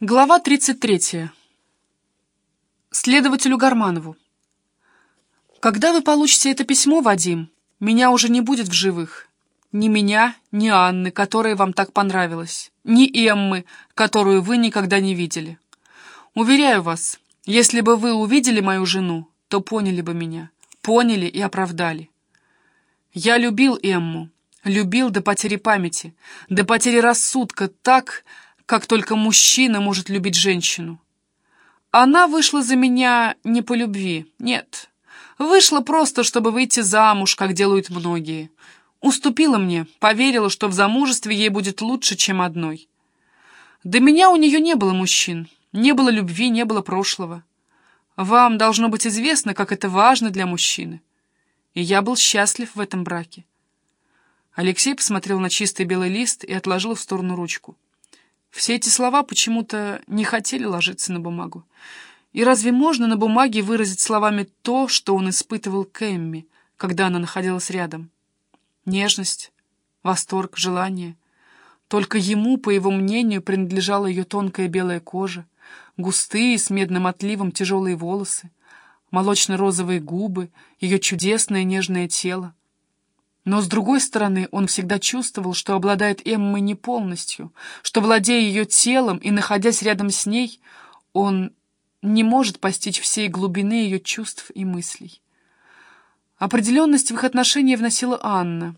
Глава 33. Следователю Гарманову. Когда вы получите это письмо, Вадим, меня уже не будет в живых. Ни меня, ни Анны, которая вам так понравилась, ни Эммы, которую вы никогда не видели. Уверяю вас, если бы вы увидели мою жену, то поняли бы меня, поняли и оправдали. Я любил Эмму, любил до потери памяти, до потери рассудка так, как только мужчина может любить женщину. Она вышла за меня не по любви, нет. Вышла просто, чтобы выйти замуж, как делают многие. Уступила мне, поверила, что в замужестве ей будет лучше, чем одной. До меня у нее не было мужчин, не было любви, не было прошлого. Вам должно быть известно, как это важно для мужчины. И я был счастлив в этом браке. Алексей посмотрел на чистый белый лист и отложил в сторону ручку. Все эти слова почему-то не хотели ложиться на бумагу. И разве можно на бумаге выразить словами то, что он испытывал к Эмми, когда она находилась рядом? Нежность, восторг, желание. Только ему, по его мнению, принадлежала ее тонкая белая кожа, густые, с медным отливом тяжелые волосы, молочно-розовые губы, ее чудесное нежное тело. Но, с другой стороны, он всегда чувствовал, что обладает Эммой не полностью, что, владея ее телом и находясь рядом с ней, он не может постичь всей глубины ее чувств и мыслей. Определенность в их отношении вносила Анна,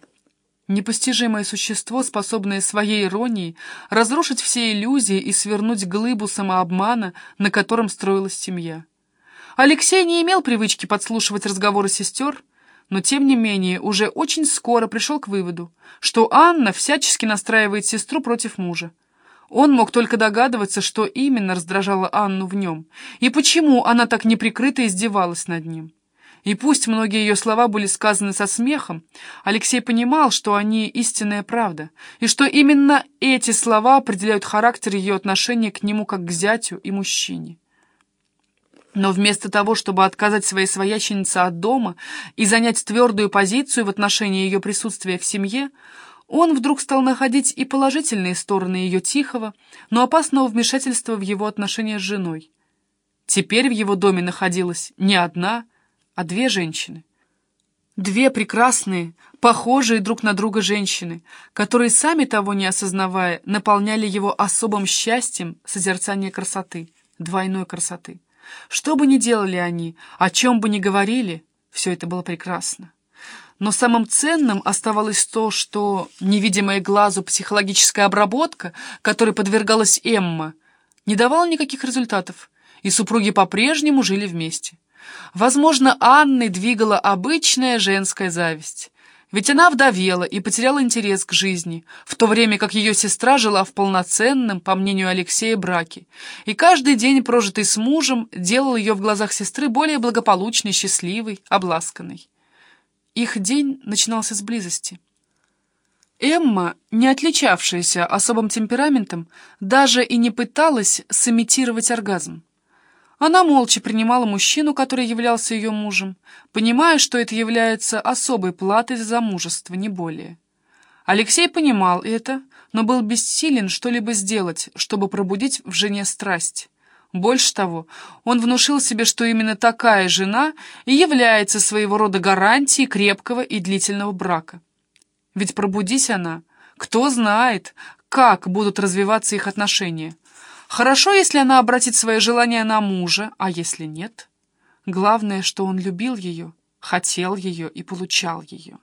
непостижимое существо, способное своей иронией разрушить все иллюзии и свернуть глыбу самообмана, на котором строилась семья. Алексей не имел привычки подслушивать разговоры сестер, но тем не менее уже очень скоро пришел к выводу, что Анна всячески настраивает сестру против мужа. Он мог только догадываться, что именно раздражало Анну в нем, и почему она так неприкрыто издевалась над ним. И пусть многие ее слова были сказаны со смехом, Алексей понимал, что они истинная правда, и что именно эти слова определяют характер ее отношения к нему как к зятю и мужчине. Но вместо того, чтобы отказать своей свояченице от дома и занять твердую позицию в отношении ее присутствия в семье, он вдруг стал находить и положительные стороны ее тихого, но опасного вмешательства в его отношения с женой. Теперь в его доме находилась не одна, а две женщины. Две прекрасные, похожие друг на друга женщины, которые, сами того не осознавая, наполняли его особым счастьем созерцания красоты, двойной красоты. Что бы ни делали они, о чем бы ни говорили, все это было прекрасно. Но самым ценным оставалось то, что невидимая глазу психологическая обработка, которой подвергалась Эмма, не давала никаких результатов, и супруги по-прежнему жили вместе. Возможно, Анной двигала обычная женская зависть. Ведь она вдовела и потеряла интерес к жизни, в то время как ее сестра жила в полноценном, по мнению Алексея, браке, и каждый день, прожитый с мужем, делал ее в глазах сестры более благополучной, счастливой, обласканной. Их день начинался с близости. Эмма, не отличавшаяся особым темпераментом, даже и не пыталась сымитировать оргазм. Она молча принимала мужчину, который являлся ее мужем, понимая, что это является особой платой за замужество, не более. Алексей понимал это, но был бессилен что-либо сделать, чтобы пробудить в жене страсть. Больше того, он внушил себе, что именно такая жена и является своего рода гарантией крепкого и длительного брака. Ведь пробудись она, кто знает, как будут развиваться их отношения. Хорошо, если она обратит свое желание на мужа, а если нет? Главное, что он любил ее, хотел ее и получал ее.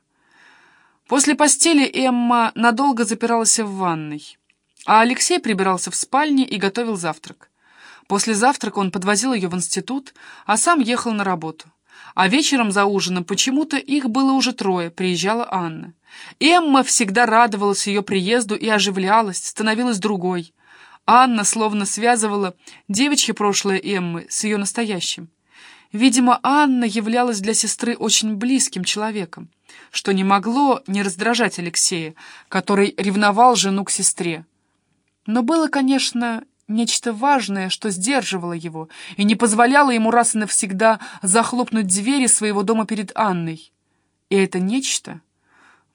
После постели Эмма надолго запиралась в ванной, а Алексей прибирался в спальне и готовил завтрак. После завтрака он подвозил ее в институт, а сам ехал на работу. А вечером за ужином почему-то их было уже трое, приезжала Анна. Эмма всегда радовалась ее приезду и оживлялась, становилась другой. Анна словно связывала девичье прошлое Эммы с ее настоящим. Видимо, Анна являлась для сестры очень близким человеком, что не могло не раздражать Алексея, который ревновал жену к сестре. Но было, конечно, нечто важное, что сдерживало его и не позволяло ему раз и навсегда захлопнуть двери своего дома перед Анной. И это нечто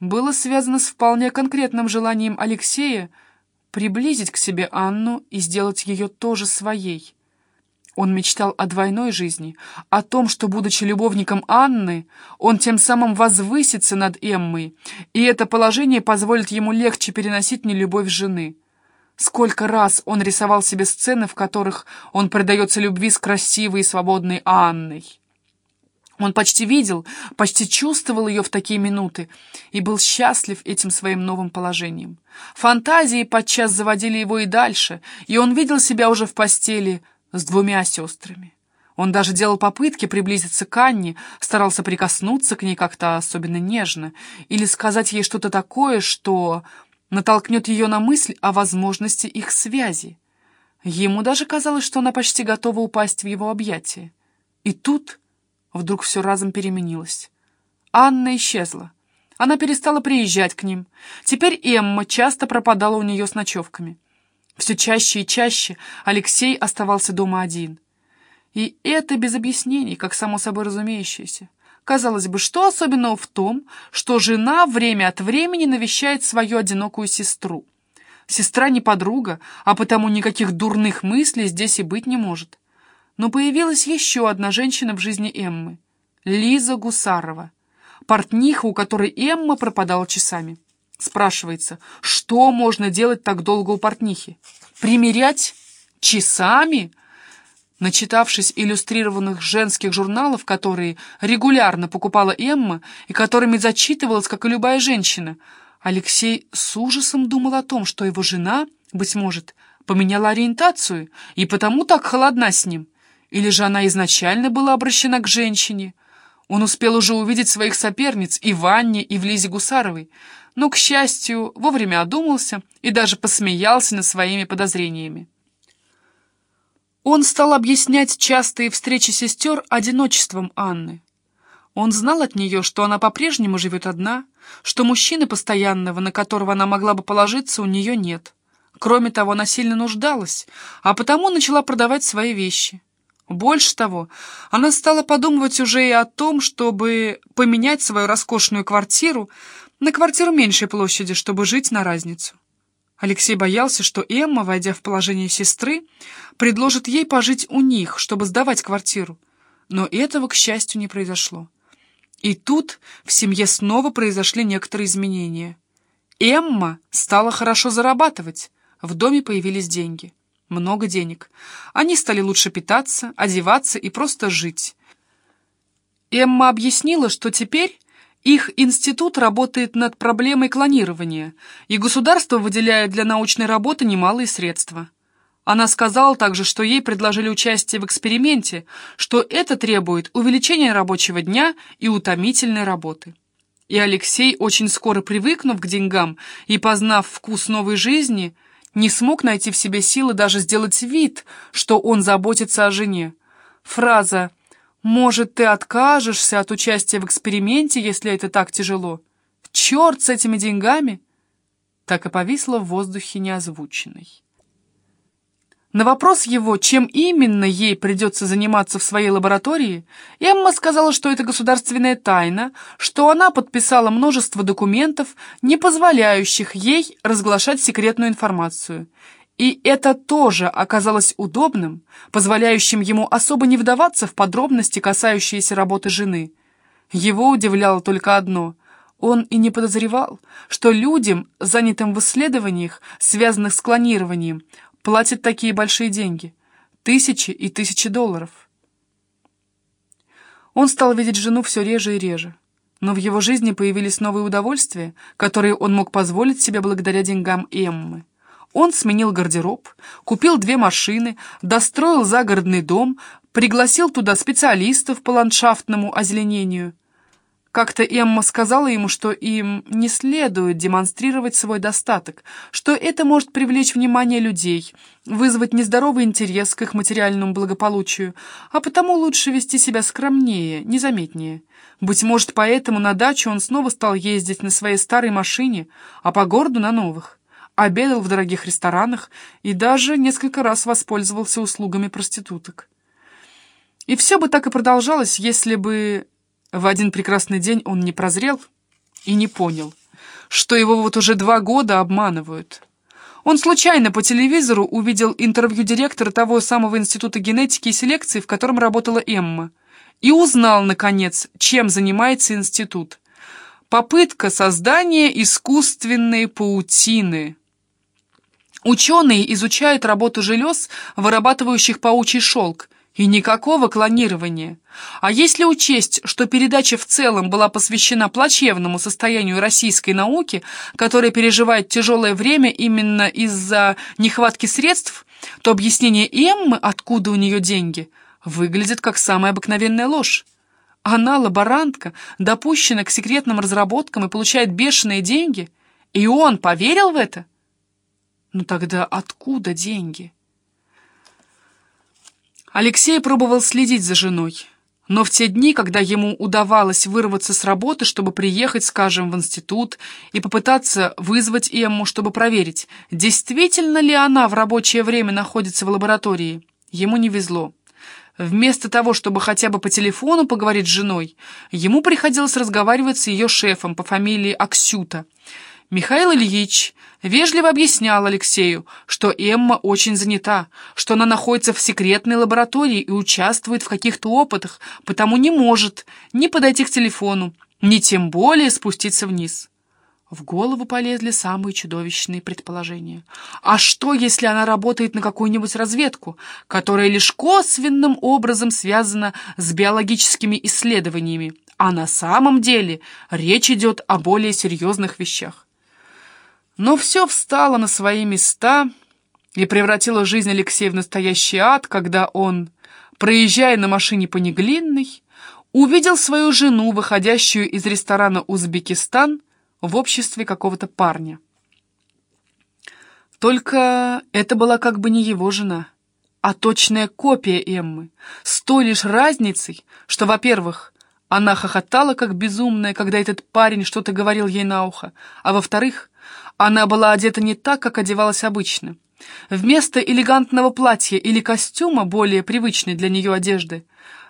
было связано с вполне конкретным желанием Алексея приблизить к себе Анну и сделать ее тоже своей. Он мечтал о двойной жизни, о том, что, будучи любовником Анны, он тем самым возвысится над Эммой, и это положение позволит ему легче переносить нелюбовь жены. Сколько раз он рисовал себе сцены, в которых он предается любви с красивой и свободной Анной. Он почти видел, почти чувствовал ее в такие минуты и был счастлив этим своим новым положением. Фантазии подчас заводили его и дальше, и он видел себя уже в постели с двумя сестрами. Он даже делал попытки приблизиться к Анне, старался прикоснуться к ней как-то особенно нежно или сказать ей что-то такое, что натолкнет ее на мысль о возможности их связи. Ему даже казалось, что она почти готова упасть в его объятия. И тут вдруг все разом переменилось. Анна исчезла. Она перестала приезжать к ним. Теперь Эмма часто пропадала у нее с ночевками. Все чаще и чаще Алексей оставался дома один. И это без объяснений, как само собой разумеющееся. Казалось бы, что особенного в том, что жена время от времени навещает свою одинокую сестру? Сестра не подруга, а потому никаких дурных мыслей здесь и быть не может. Но появилась еще одна женщина в жизни Эммы — Лиза Гусарова, портниха, у которой Эмма пропадала часами. Спрашивается, что можно делать так долго у портнихи? Примерять часами? Начитавшись иллюстрированных женских журналов, которые регулярно покупала Эмма и которыми зачитывалась, как и любая женщина, Алексей с ужасом думал о том, что его жена, быть может, поменяла ориентацию и потому так холодна с ним. Или же она изначально была обращена к женщине? Он успел уже увидеть своих соперниц и в и в Лизе Гусаровой, но, к счастью, вовремя одумался и даже посмеялся над своими подозрениями. Он стал объяснять частые встречи сестер одиночеством Анны. Он знал от нее, что она по-прежнему живет одна, что мужчины постоянного, на которого она могла бы положиться, у нее нет. Кроме того, она сильно нуждалась, а потому начала продавать свои вещи. Больше того, она стала подумывать уже и о том, чтобы поменять свою роскошную квартиру на квартиру меньшей площади, чтобы жить на разницу. Алексей боялся, что Эмма, войдя в положение сестры, предложит ей пожить у них, чтобы сдавать квартиру. Но этого, к счастью, не произошло. И тут в семье снова произошли некоторые изменения. Эмма стала хорошо зарабатывать, в доме появились деньги много денег. Они стали лучше питаться, одеваться и просто жить. Эмма объяснила, что теперь их институт работает над проблемой клонирования, и государство выделяет для научной работы немалые средства. Она сказала также, что ей предложили участие в эксперименте, что это требует увеличения рабочего дня и утомительной работы. И Алексей, очень скоро привыкнув к деньгам и познав вкус новой жизни, не смог найти в себе силы даже сделать вид, что он заботится о жене. Фраза «Может, ты откажешься от участия в эксперименте, если это так тяжело? Черт с этими деньгами!» так и повисла в воздухе неозвученной. На вопрос его, чем именно ей придется заниматься в своей лаборатории, Эмма сказала, что это государственная тайна, что она подписала множество документов, не позволяющих ей разглашать секретную информацию. И это тоже оказалось удобным, позволяющим ему особо не вдаваться в подробности, касающиеся работы жены. Его удивляло только одно — он и не подозревал, что людям, занятым в исследованиях, связанных с клонированием, платит такие большие деньги. Тысячи и тысячи долларов. Он стал видеть жену все реже и реже. Но в его жизни появились новые удовольствия, которые он мог позволить себе благодаря деньгам Эммы. Он сменил гардероб, купил две машины, достроил загородный дом, пригласил туда специалистов по ландшафтному озеленению – как-то Эмма сказала ему, что им не следует демонстрировать свой достаток, что это может привлечь внимание людей, вызвать нездоровый интерес к их материальному благополучию, а потому лучше вести себя скромнее, незаметнее. Быть может, поэтому на дачу он снова стал ездить на своей старой машине, а по городу на новых. Обедал в дорогих ресторанах и даже несколько раз воспользовался услугами проституток. И все бы так и продолжалось, если бы в один прекрасный день он не прозрел и не понял, что его вот уже два года обманывают. Он случайно по телевизору увидел интервью директора того самого института генетики и селекции, в котором работала Эмма, и узнал, наконец, чем занимается институт. Попытка создания искусственной паутины. Ученые изучают работу желез, вырабатывающих паучий шелк, и никакого клонирования. А если учесть, что передача в целом была посвящена плачевному состоянию российской науки, которая переживает тяжелое время именно из-за нехватки средств, то объяснение Эммы, откуда у нее деньги, выглядит как самая обыкновенная ложь. Она, лаборантка, допущена к секретным разработкам и получает бешеные деньги, и он поверил в это? Ну тогда откуда деньги? Алексей пробовал следить за женой, но в те дни, когда ему удавалось вырваться с работы, чтобы приехать, скажем, в институт и попытаться вызвать Эмму, чтобы проверить, действительно ли она в рабочее время находится в лаборатории, ему не везло. Вместо того, чтобы хотя бы по телефону поговорить с женой, ему приходилось разговаривать с ее шефом по фамилии Аксюта – Михаил Ильич вежливо объяснял Алексею, что Эмма очень занята, что она находится в секретной лаборатории и участвует в каких-то опытах, потому не может ни подойти к телефону, ни тем более спуститься вниз. В голову полезли самые чудовищные предположения. А что, если она работает на какую-нибудь разведку, которая лишь косвенным образом связана с биологическими исследованиями, а на самом деле речь идет о более серьезных вещах? Но все встало на свои места и превратило жизнь Алексея в настоящий ад, когда он, проезжая на машине по Неглинной, увидел свою жену, выходящую из ресторана «Узбекистан» в обществе какого-то парня. Только это была как бы не его жена, а точная копия Эммы, с той лишь разницей, что, во-первых, она хохотала как безумная, когда этот парень что-то говорил ей на ухо, а во-вторых, она была одета не так, как одевалась обычно. Вместо элегантного платья или костюма, более привычной для нее одежды,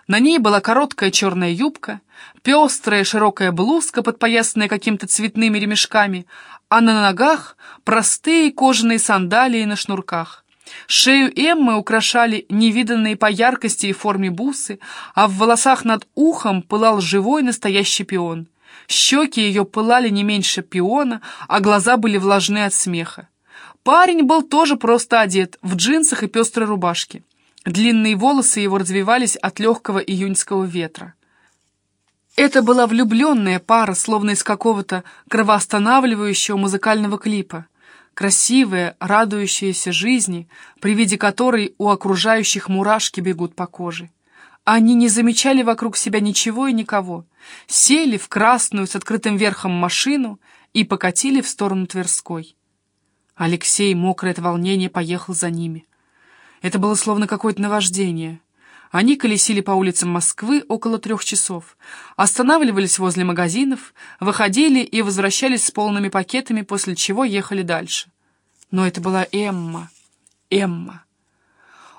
на ней была короткая черная юбка, пестрая широкая блузка, подпоясанная какими-то цветными ремешками, а на ногах простые кожаные сандалии на шнурках. Шею Эммы украшали невиданные по яркости и форме бусы, а в волосах над ухом пылал живой настоящий пион. Щеки ее пылали не меньше пиона, а глаза были влажны от смеха. Парень был тоже просто одет, в джинсах и пестрой рубашке. Длинные волосы его развивались от легкого июньского ветра. Это была влюбленная пара, словно из какого-то кровоостанавливающего музыкального клипа. Красивая, радующаяся жизни, при виде которой у окружающих мурашки бегут по коже. Они не замечали вокруг себя ничего и никого, сели в красную с открытым верхом машину и покатили в сторону Тверской. Алексей, мокрый от волнения, поехал за ними. Это было словно какое-то наваждение. Они колесили по улицам Москвы около трех часов, останавливались возле магазинов, выходили и возвращались с полными пакетами, после чего ехали дальше. Но это была Эмма. Эмма.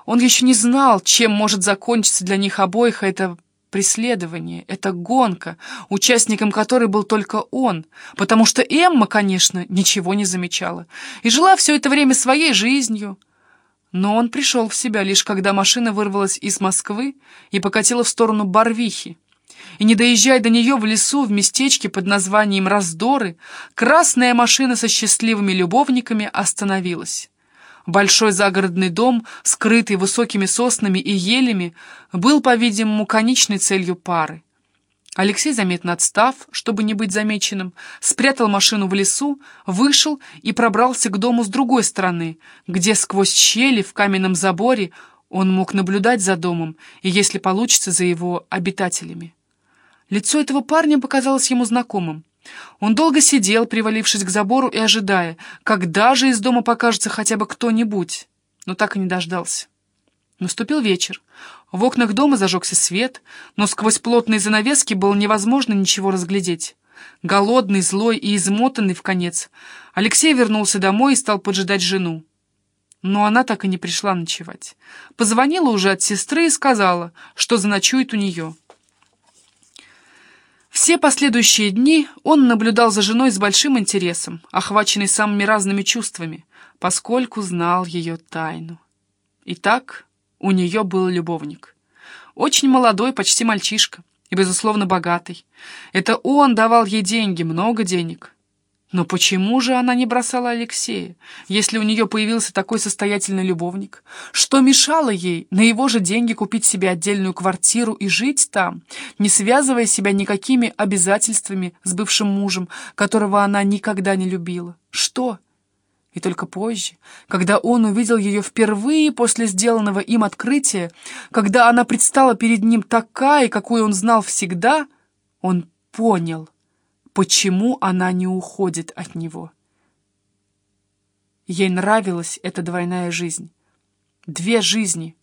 Он еще не знал, чем может закончиться для них обоих это преследование, это гонка, участником которой был только он, потому что Эмма, конечно, ничего не замечала и жила все это время своей жизнью. Но он пришел в себя лишь когда машина вырвалась из Москвы и покатила в сторону Барвихи. И не доезжая до нее в лесу в местечке под названием Раздоры, красная машина со счастливыми любовниками остановилась. Большой загородный дом, скрытый высокими соснами и елями, был, по-видимому, конечной целью пары. Алексей, заметно отстав, чтобы не быть замеченным, спрятал машину в лесу, вышел и пробрался к дому с другой стороны, где сквозь щели в каменном заборе он мог наблюдать за домом и, если получится, за его обитателями. Лицо этого парня показалось ему знакомым. Он долго сидел, привалившись к забору и ожидая, когда же из дома покажется хотя бы кто-нибудь, но так и не дождался. Наступил вечер. В окнах дома зажегся свет, но сквозь плотные занавески было невозможно ничего разглядеть. Голодный, злой и измотанный в конец, Алексей вернулся домой и стал поджидать жену. Но она так и не пришла ночевать. Позвонила уже от сестры и сказала, что заночует у нее. Все последующие дни он наблюдал за женой с большим интересом, охваченный самыми разными чувствами. поскольку знал ее тайну. Итак, у нее был любовник. Очень молодой, почти мальчишка, и, безусловно, богатый. Это он давал ей деньги, много денег. Но почему же она не бросала Алексея, если у нее появился такой состоятельный любовник? Что мешало ей на его же деньги купить себе отдельную квартиру и жить там, не связывая себя никакими обязательствами с бывшим мужем, которого она никогда не любила? Что? И только позже, когда он увидел ее впервые после сделанного им открытия, когда она предстала перед ним такая, какой он знал всегда, он понял, почему она не уходит от него. Ей нравилась эта двойная жизнь. Две жизни,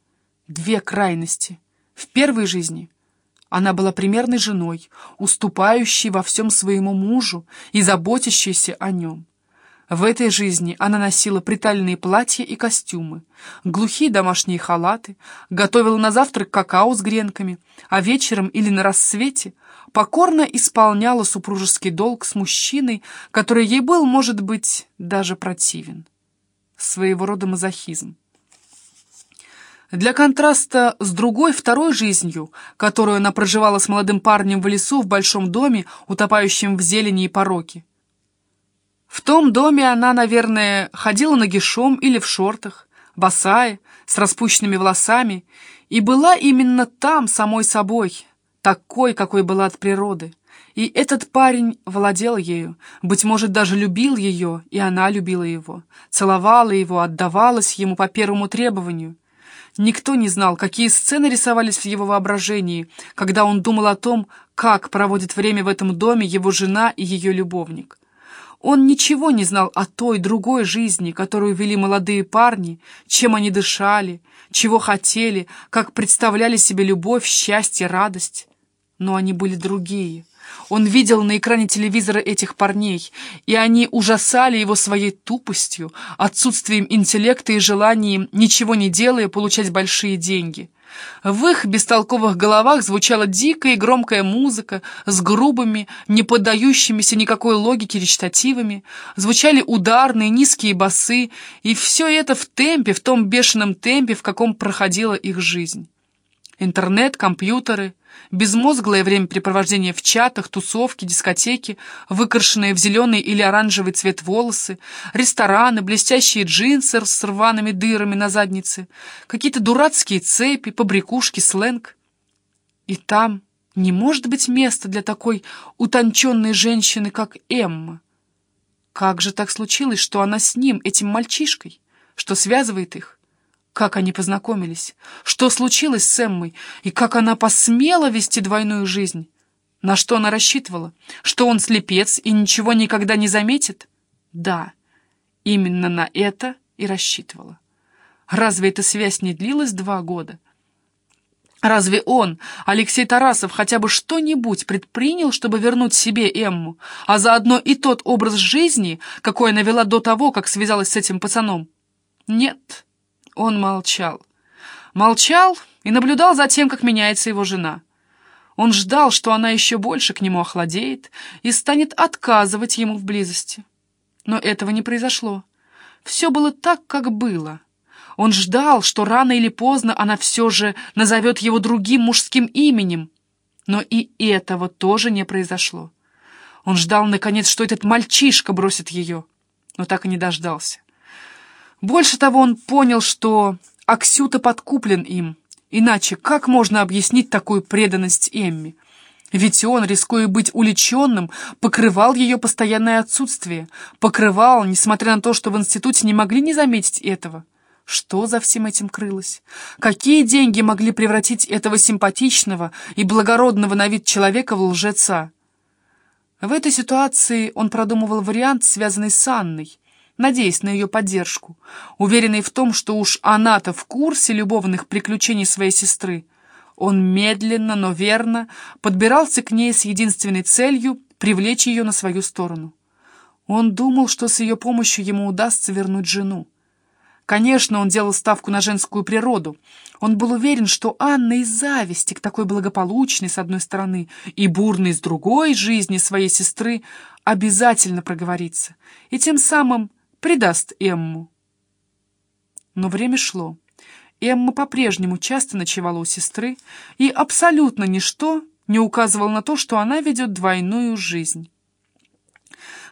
две крайности. В первой жизни она была примерной женой, уступающей во всем своему мужу и заботящейся о нем. В этой жизни она носила притальные платья и костюмы, глухие домашние халаты, готовила на завтрак какао с гренками, а вечером или на рассвете покорно исполняла супружеский долг с мужчиной, который ей был, может быть, даже противен. Своего рода мазохизм. Для контраста с другой, второй жизнью, которую она проживала с молодым парнем в лесу в большом доме, утопающем в зелени и пороке, в том доме она, наверное, ходила нагишом или в шортах, босая, с распущенными волосами, и была именно там самой собой, такой, какой была от природы. И этот парень владел ею, быть может, даже любил ее, и она любила его, целовала его, отдавалась ему по первому требованию. Никто не знал, какие сцены рисовались в его воображении, когда он думал о том, как проводит время в этом доме его жена и ее любовник. Он ничего не знал о той другой жизни, которую вели молодые парни, чем они дышали, чего хотели, как представляли себе любовь, счастье, радость. Но они были другие. Он видел на экране телевизора этих парней, и они ужасали его своей тупостью, отсутствием интеллекта и желанием, ничего не делая, получать большие деньги. В их бестолковых головах звучала дикая и громкая музыка с грубыми, не поддающимися никакой логике речитативами, звучали ударные низкие басы, и все это в темпе, в том бешеном темпе, в каком проходила их жизнь. Интернет, компьютеры, безмозглое времяпрепровождение в чатах, тусовки, дискотеки, выкрашенные в зеленый или оранжевый цвет волосы, рестораны, блестящие джинсы с рваными дырами на заднице, какие-то дурацкие цепи, побрякушки, сленг. И там не может быть места для такой утонченной женщины, как Эмма. Как же так случилось, что она с ним, этим мальчишкой, что связывает их? Как они познакомились? Что случилось с Эммой? И как она посмела вести двойную жизнь? На что она рассчитывала? Что он слепец и ничего никогда не заметит? Да, именно на это и рассчитывала. Разве эта связь не длилась два года? Разве он, Алексей Тарасов, хотя бы что-нибудь предпринял, чтобы вернуть себе Эмму, а заодно и тот образ жизни, какой она вела до того, как связалась с этим пацаном? Нет. Он молчал. Молчал и наблюдал за тем, как меняется его жена. Он ждал, что она еще больше к нему охладеет и станет отказывать ему в близости. Но этого не произошло. Все было так, как было. Он ждал, что рано или поздно она все же назовет его другим мужским именем. Но и этого тоже не произошло. Он ждал, наконец, что этот мальчишка бросит ее, но так и не дождался. Больше того, он понял, что Аксюта подкуплен им. Иначе как можно объяснить такую преданность Эмми? Ведь он, рискуя быть уличенным, покрывал ее постоянное отсутствие. Покрывал, несмотря на то, что в институте не могли не заметить этого. Что за всем этим крылось? Какие деньги могли превратить этого симпатичного и благородного на вид человека в лжеца? В этой ситуации он продумывал вариант, связанный с Анной надеясь на ее поддержку, уверенный в том, что уж она-то в курсе любовных приключений своей сестры. Он медленно, но верно подбирался к ней с единственной целью привлечь ее на свою сторону. Он думал, что с ее помощью ему удастся вернуть жену. Конечно, он делал ставку на женскую природу. Он был уверен, что Анна из зависти к такой благополучной, с одной стороны, и бурной, с другой жизни своей сестры обязательно проговорится, и тем самым предаст Эмму. Но время шло. Эмма по-прежнему часто ночевала у сестры, и абсолютно ничто не указывало на то, что она ведет двойную жизнь.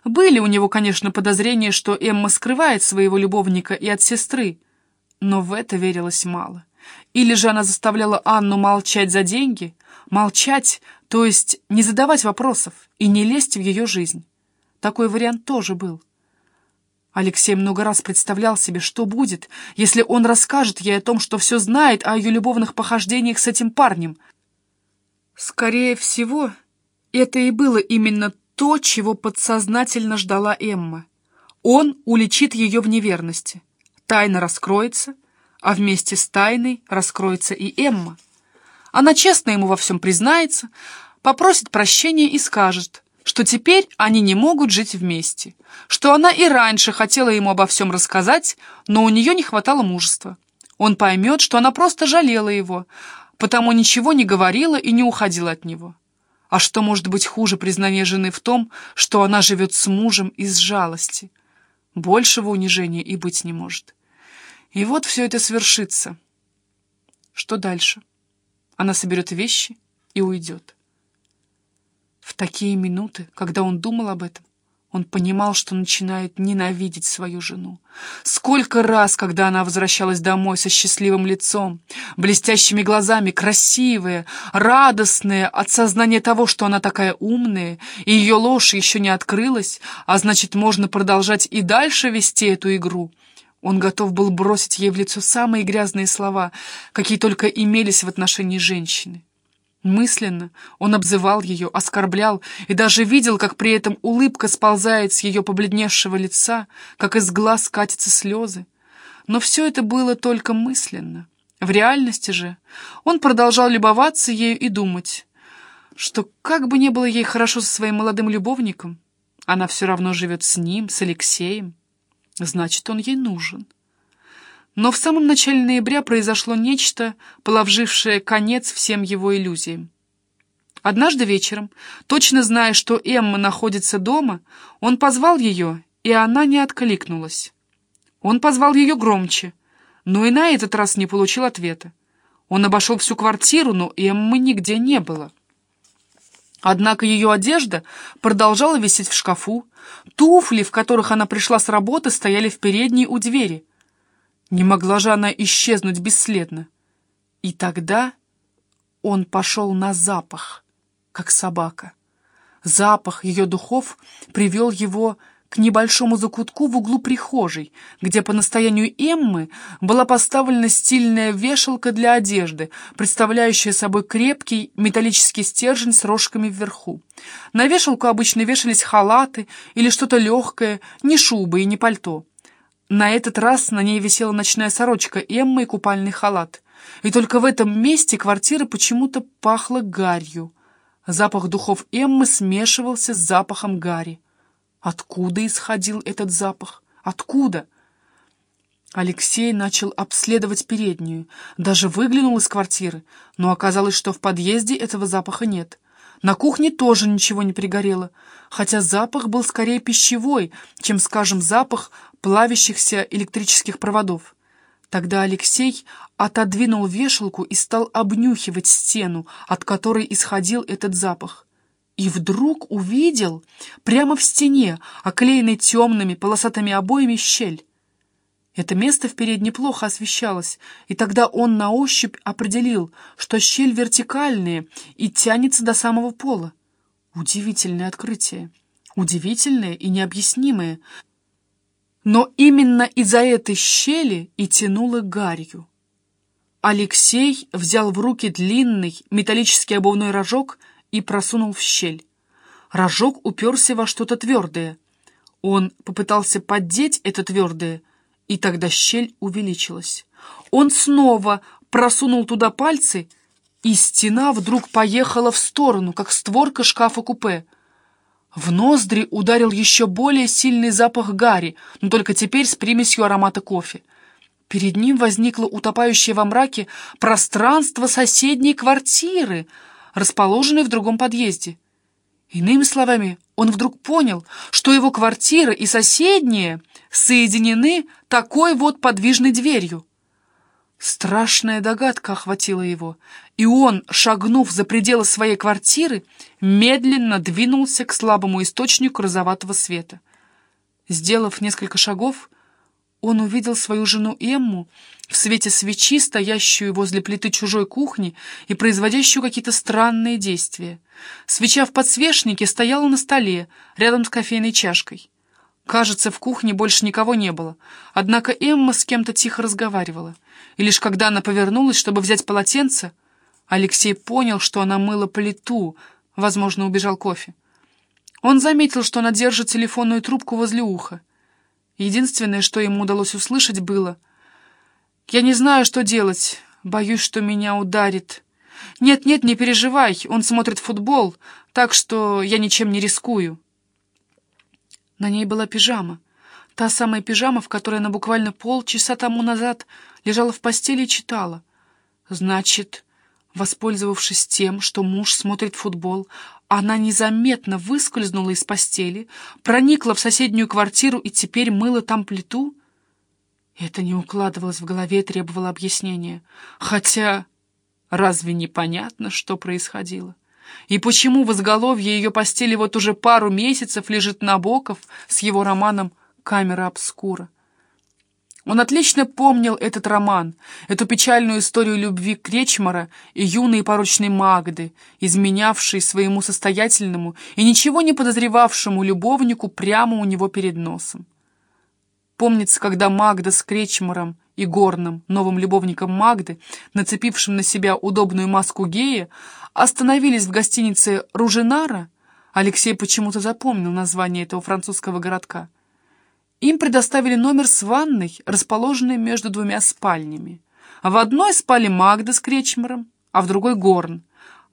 Были у него, конечно, подозрения, что Эмма скрывает своего любовника и от сестры, но в это верилось мало. Или же она заставляла Анну молчать за деньги, молчать, то есть не задавать вопросов и не лезть в ее жизнь. Такой вариант тоже был. Алексей много раз представлял себе, что будет, если он расскажет ей о том, что все знает о ее любовных похождениях с этим парнем. Скорее всего, это и было именно то, чего подсознательно ждала Эмма. Он уличит ее в неверности. Тайна раскроется, а вместе с тайной раскроется и Эмма. Она честно ему во всем признается, попросит прощения и скажет, что теперь они не могут жить вместе, что она и раньше хотела ему обо всем рассказать, но у нее не хватало мужества. Он поймет, что она просто жалела его, потому ничего не говорила и не уходила от него. А что может быть хуже признания жены в том, что она живет с мужем из жалости? Большего унижения и быть не может. И вот все это свершится. Что дальше? Она соберет вещи и уйдет. В такие минуты, когда он думал об этом, он понимал, что начинает ненавидеть свою жену. Сколько раз, когда она возвращалась домой со счастливым лицом, блестящими глазами, красивая, радостная от сознания того, что она такая умная, и ее ложь еще не открылась, а значит, можно продолжать и дальше вести эту игру — он готов был бросить ей в лицо самые грязные слова, какие только имелись в отношении женщины. Мысленно он обзывал ее, оскорблял и даже видел, как при этом улыбка сползает с ее побледневшего лица, как из глаз катятся слезы. Но все это было только мысленно. В реальности же он продолжал любоваться ею и думать, что как бы ни было ей хорошо со своим молодым любовником, она все равно живет с ним, с Алексеем, Значит, он ей нужен. Но в самом начале ноября произошло нечто, положившее конец всем его иллюзиям. Однажды вечером, точно зная, что Эмма находится дома, он позвал ее, и она не откликнулась. Он позвал ее громче, но и на этот раз не получил ответа. Он обошел всю квартиру, но Эммы нигде не было. Однако ее одежда продолжала висеть в шкафу, туфли, в которых она пришла с работы, стояли в передней у двери. Не могла же она исчезнуть бесследно. И тогда он пошел на запах, как собака. Запах ее духов привел его к небольшому закутку в углу прихожей, где по настоянию Эммы была поставлена стильная вешалка для одежды, представляющая собой крепкий металлический стержень с рожками вверху. На вешалку обычно вешались халаты или что-то легкое, не шубы и не пальто. На этот раз на ней висела ночная сорочка Эммы и купальный халат. И только в этом месте квартира почему-то пахла гарью. Запах духов Эммы смешивался с запахом гари. Откуда исходил этот запах? Откуда? Алексей начал обследовать переднюю, даже выглянул из квартиры, но оказалось, что в подъезде этого запаха нет. На кухне тоже ничего не пригорело, хотя запах был скорее пищевой, чем, скажем, запах плавящихся электрических проводов. Тогда Алексей отодвинул вешалку и стал обнюхивать стену, от которой исходил этот запах и вдруг увидел прямо в стене, оклеенной темными полосатыми обоями, щель. Это место вперед неплохо освещалось, и тогда он на ощупь определил, что щель вертикальная и тянется до самого пола. Удивительное открытие. Удивительное и необъяснимое. Но именно из-за этой щели и тянуло гарью. Алексей взял в руки длинный металлический обувной рожок и просунул в щель. Рожок уперся во что-то твердое. Он попытался поддеть это твердое, и тогда щель увеличилась. Он снова просунул туда пальцы, и стена вдруг поехала в сторону, как створка шкафа-купе. В ноздри ударил еще более сильный запах гари, но только теперь с примесью аромата кофе. Перед ним возникло утопающее во мраке пространство соседней квартиры — расположенный в другом подъезде. Иными словами, он вдруг понял, что его квартира и соседние соединены такой вот подвижной дверью. Страшная догадка охватила его, и он, шагнув за пределы своей квартиры, медленно двинулся к слабому источнику розоватого света. Сделав несколько шагов, он увидел свою жену Эмму в свете свечи, стоящую возле плиты чужой кухни и производящую какие-то странные действия. Свеча в подсвечнике стояла на столе, рядом с кофейной чашкой. Кажется, в кухне больше никого не было, однако Эмма с кем-то тихо разговаривала. И лишь когда она повернулась, чтобы взять полотенце, Алексей понял, что она мыла плиту, возможно, убежал кофе. Он заметил, что она держит телефонную трубку возле уха. Единственное, что ему удалось услышать, было «Я не знаю, что делать. Боюсь, что меня ударит». «Нет-нет, не переживай, он смотрит футбол, так что я ничем не рискую». На ней была пижама. Та самая пижама, в которой она буквально полчаса тому назад лежала в постели и читала. Значит, воспользовавшись тем, что муж смотрит футбол, она незаметно выскользнула из постели, проникла в соседнюю квартиру и теперь мыла там плиту? Это не укладывалось в голове и требовало объяснения. Хотя разве не понятно, что происходило? И почему в изголовье ее постели вот уже пару месяцев лежит Набоков с его романом «Камера обскура»? Он отлично помнил этот роман, эту печальную историю любви Кречмара и юной порочной Магды, изменявшей своему состоятельному и ничего не подозревавшему любовнику прямо у него перед носом. Помнится, когда Магда с Кречмаром и Горным, новым любовником Магды, нацепившим на себя удобную маску гея, остановились в гостинице «Ружинара», Алексей почему-то запомнил название этого французского городка, им предоставили номер с ванной, расположенной между двумя спальнями. В одной спали Магда с Кречмером, а в другой — Горн,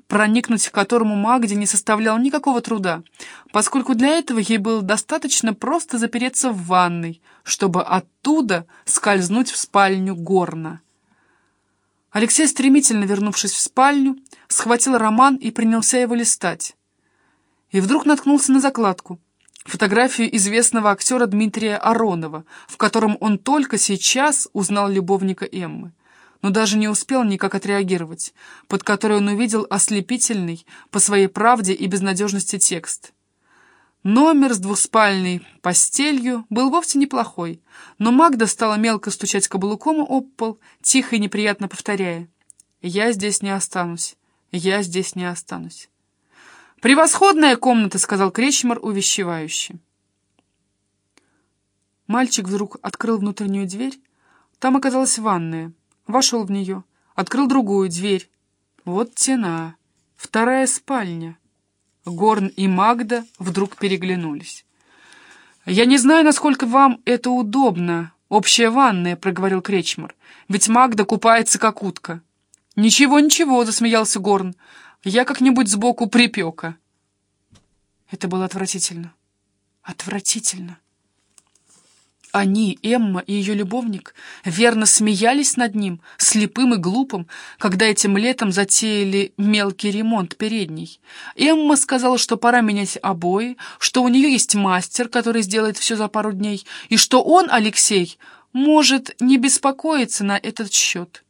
проникнуть к которому Магде не составляло никакого труда, поскольку для этого ей было достаточно просто запереться в ванной, чтобы оттуда скользнуть в спальню Горна. Алексей, стремительно вернувшись в спальню, схватил роман и принялся его листать. И вдруг наткнулся на закладку — фотографию известного актера Дмитрия Аронова, в котором он только сейчас узнал любовника Эммы, но даже не успел никак отреагировать, под который он увидел ослепительный по своей правде и безнадежности текст. Номер с двуспальной постелью был вовсе неплохой, но Магда стала мелко стучать каблуком об пол, тихо и неприятно повторяя «Я здесь не останусь, я здесь не останусь». «Превосходная комната», — сказал Кречмар увещевающе. Мальчик вдруг открыл внутреннюю дверь. Там оказалась ванная. Вошел в нее. Открыл другую дверь. Вот тена. Вторая спальня. Горн и Магда вдруг переглянулись. «Я не знаю, насколько вам это удобно, общая ванная», — проговорил Кречмар. «Ведь Магда купается, как утка». «Ничего, ничего», — засмеялся Горн. Я как-нибудь сбоку припека. Это было отвратительно. Отвратительно. Они, Эмма и ее любовник, верно смеялись над ним, слепым и глупым, когда этим летом затеяли мелкий ремонт передней. Эмма сказала, что пора менять обои, что у нее есть мастер, который сделает все за пару дней, и что он, Алексей, может не беспокоиться на этот счет.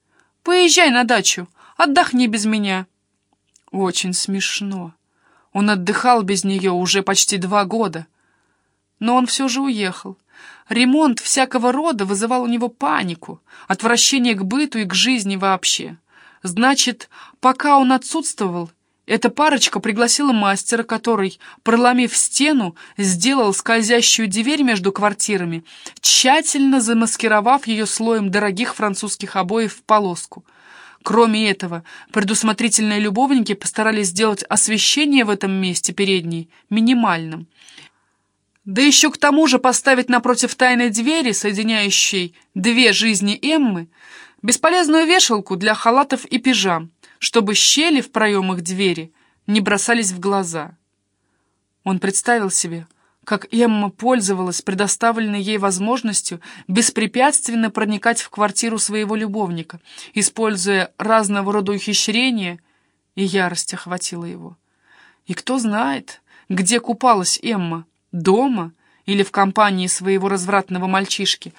«Поезжай на дачу, отдохни без меня». Очень смешно. Он отдыхал без нее уже почти два года. Но он все же уехал. Ремонт всякого рода вызывал у него панику, отвращение к быту и к жизни вообще. Значит, пока он отсутствовал, эта парочка пригласила мастера, который, проломив стену, сделал скользящую дверь между квартирами, тщательно замаскировав ее слоем дорогих французских обоев в полоску — Кроме этого, предусмотрительные любовники постарались сделать освещение в этом месте передней минимальным. Да еще к тому же поставить напротив тайной двери, соединяющей две жизни Эммы, бесполезную вешалку для халатов и пижам, чтобы щели в проемах двери не бросались в глаза. Он представил себе, как Эмма пользовалась предоставленной ей возможностью беспрепятственно проникать в квартиру своего любовника, используя разного рода ухищрения, и ярость охватила его. И кто знает, Где купалась Эмма? Дома или в компании своего развратного мальчишки,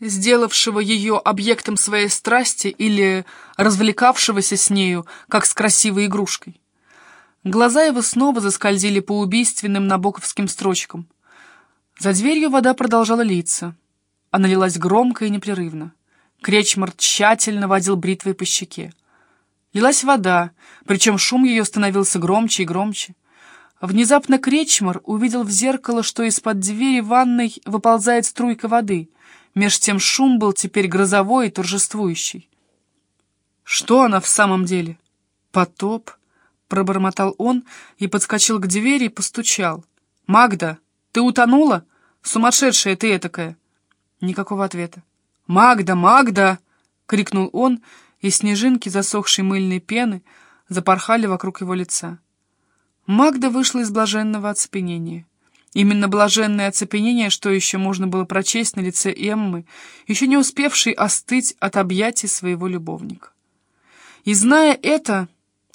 сделавшего ее объектом своей страсти или развлекавшегося с нею, как с красивой игрушкой? Глаза его снова заскользили по убийственным набоковским строчкам. За дверью вода продолжала литься. Она лилась громко и непрерывно. Кречмар тщательно водил бритвой по щеке. Лилась вода, причем шум ее становился громче и громче. Внезапно Кречмар увидел в зеркало, что из-под двери ванной выползает струйка воды. Меж тем шум был теперь грозовой и торжествующий. Что она в самом деле? Потоп? Пробормотал он и подскочил к двери и постучал. «Магда, ты утонула? Сумасшедшая ты этакая!» Никакого ответа. «Магда, Магда!» — крикнул он, и снежинки засохшей мыльной пены запорхали вокруг его лица. Магда вышла из блаженного оцепенения. Именно блаженное оцепенение, что еще можно было прочесть на лице Эммы, еще не успевшей остыть от объятий своего любовника. И зная это,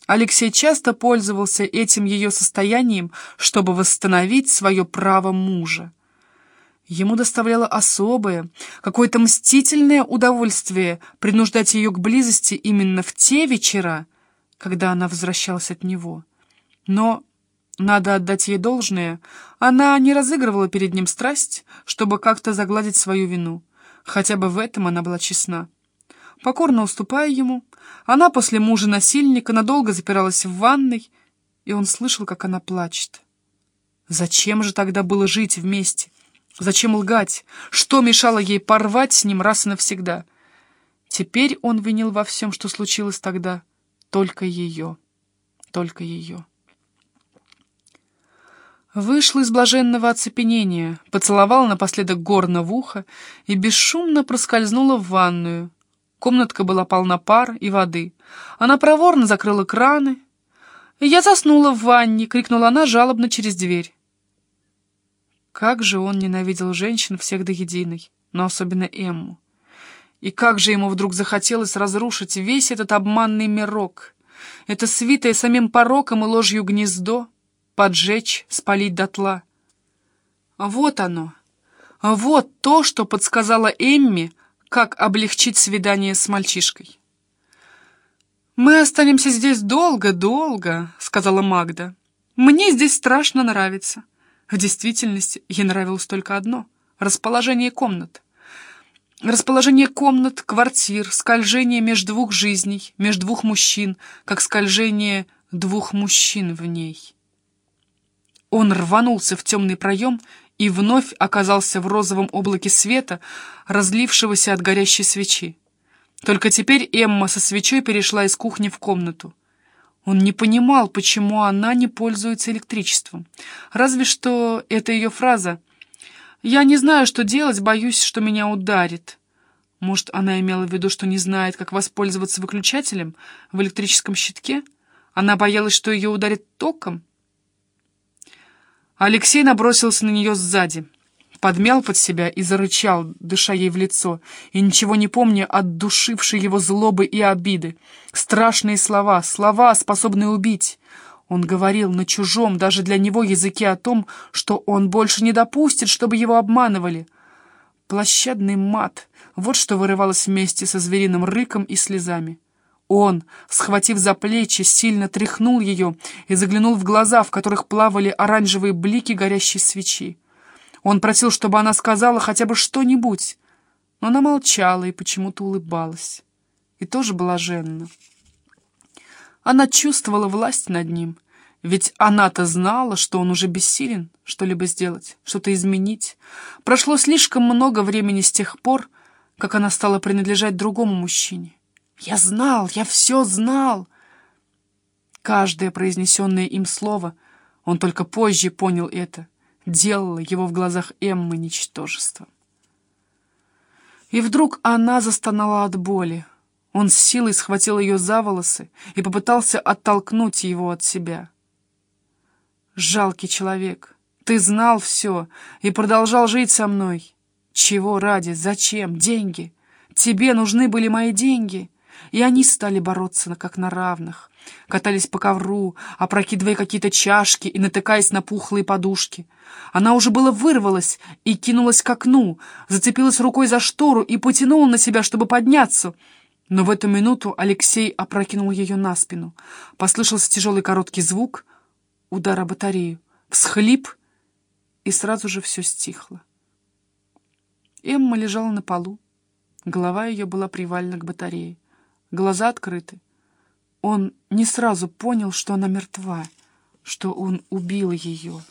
Алексей часто пользовался этим ее состоянием, чтобы восстановить свое право мужа. Ему доставляло особое, какое-то мстительное удовольствие принуждать ее к близости именно в те вечера, когда она возвращалась от него. Но, надо отдать ей должное, она не разыгрывала перед ним страсть, чтобы как-то загладить свою вину. Хотя бы в этом она была честна. Покорно уступая ему, она после мужа-насильника надолго запиралась в ванной, и он слышал, как она плачет. Зачем же тогда было жить вместе? Зачем лгать? Что мешало ей порвать с ним раз и навсегда? Теперь он винил во всем, что случилось тогда, только ее, только ее. Вышла из блаженного оцепенения, поцеловала напоследок горно в ухо и бесшумно проскользнула в ванную. Комнатка была полна пар и воды. Она проворно закрыла краны. «Я заснула в ванне!» — крикнула она жалобно через дверь. Как же он ненавидел женщин всех до единой, но особенно Эмму. И как же ему вдруг захотелось разрушить весь этот обманный мирок, это свитое самим пороком и ложью гнездо, поджечь, спалить дотла. Вот оно, вот то, что подсказала Эмми, как облегчить свидание с мальчишкой. «Мы останемся здесь долго-долго», — сказала Магда. «Мне здесь страшно нравится». В действительности ей нравилось только одно — расположение комнат. Расположение комнат, квартир, скольжение между двух жизней, между двух мужчин, как скольжение двух мужчин в ней. Он рванулся в темный проем и вновь оказался в розовом облаке света, разлившегося от горящей свечи. Только теперь Эмма со свечой перешла из кухни в комнату. Он не понимал, почему она не пользуется электричеством. Разве что это ее фраза «Я не знаю, что делать, боюсь, что меня ударит». Может, она имела в виду, что не знает, как воспользоваться выключателем в электрическом щитке? Она боялась, что ее ударит током? Алексей набросился на нее сзади подмял под себя и зарычал, дыша ей в лицо, и ничего не помня от душившей его злобы и обиды. Страшные слова, слова, способные убить. Он говорил на чужом, даже для него, языке о том, что он больше не допустит, чтобы его обманывали. Площадный мат — вот что вырывалось вместе со звериным рыком и слезами. Он, схватив за плечи, сильно тряхнул ее и заглянул в глаза, в которых плавали оранжевые блики горящей свечи. Он просил, чтобы она сказала хотя бы что-нибудь, но она молчала и почему-то улыбалась. И тоже блаженна. Она чувствовала власть над ним, ведь она-то знала, что он уже бессилен что-либо сделать, что-то изменить. Прошло слишком много времени с тех пор, как она стала принадлежать другому мужчине. «Я знал, я все знал!» Каждое произнесенное им слово, он только позже понял это — делала его в глазах Эммы ничтожеством. И вдруг она застонала от боли. Он с силой схватил ее за волосы и попытался оттолкнуть его от себя. «Жалкий человек, ты знал все и продолжал жить со мной. Чего ради? Зачем? Деньги? Тебе нужны были мои деньги. И они стали бороться как на равных. Катались по ковру, опрокидывая какие-то чашки и натыкаясь на пухлые подушки. Она уже было вырвалась и кинулась к окну, зацепилась рукой за штору и потянула на себя, чтобы подняться. Но в эту минуту Алексей опрокинул ее на спину. Послышался тяжелый короткий звук, удар о батарею, всхлип, и сразу же все стихло. Эмма лежала на полу. Голова ее была привалена к батарее. Глаза открыты. Он не сразу понял, что она мертва, что он убил ее.